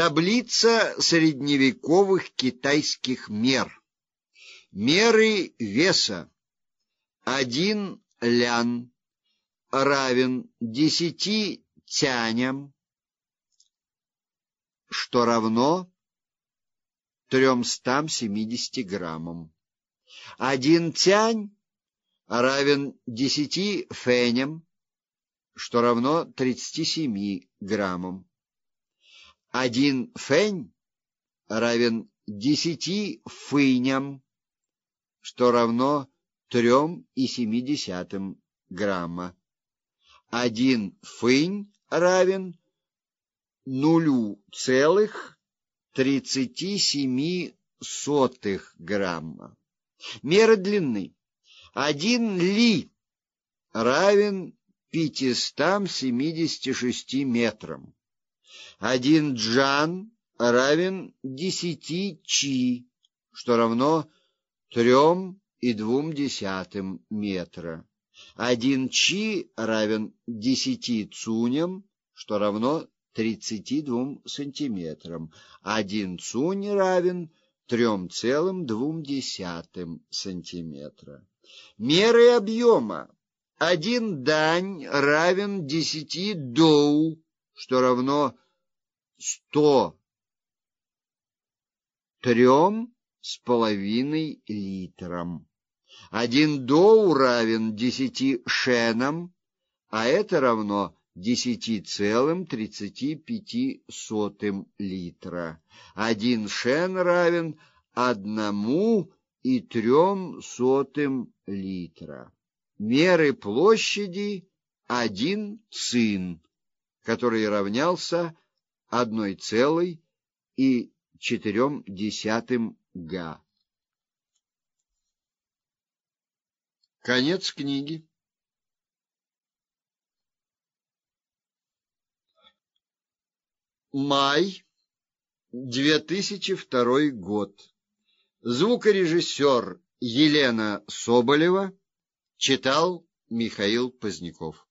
Таблица средневековых китайских мер. Меры веса. Один лян равен десяти тяням, что равно тремстам семидесяти граммам. Один тянь равен десяти феням, что равно тридцати семи граммам. Один фень равен десяти фыням, что равно трем и семидесятым грамма. Один фынь равен нулю целых тридцати семи сотых грамма. Мера длины. Один ли равен пятистам семидесяти шести метрам. Один джан равен десяти чи, что равно трем и двум десятым метра. Один чи равен десяти цуням, что равно тридцати двум сантиметрам. Один цунь равен трем целым двум десятым сантиметра. Меры объема. Один дань равен десяти доу, что равно сто трем с половиной литрам. Один доу равен десяти шенам, а это равно десяти целым тридцати пяти сотым литра. Один шен равен одному и трем сотым литра. Меры площади один цин, который равнялся одной целой и четырем десятым га. Конец книги. Май 2002 год. Звукорежиссер Елена Соболева читал Михаил Поздняков.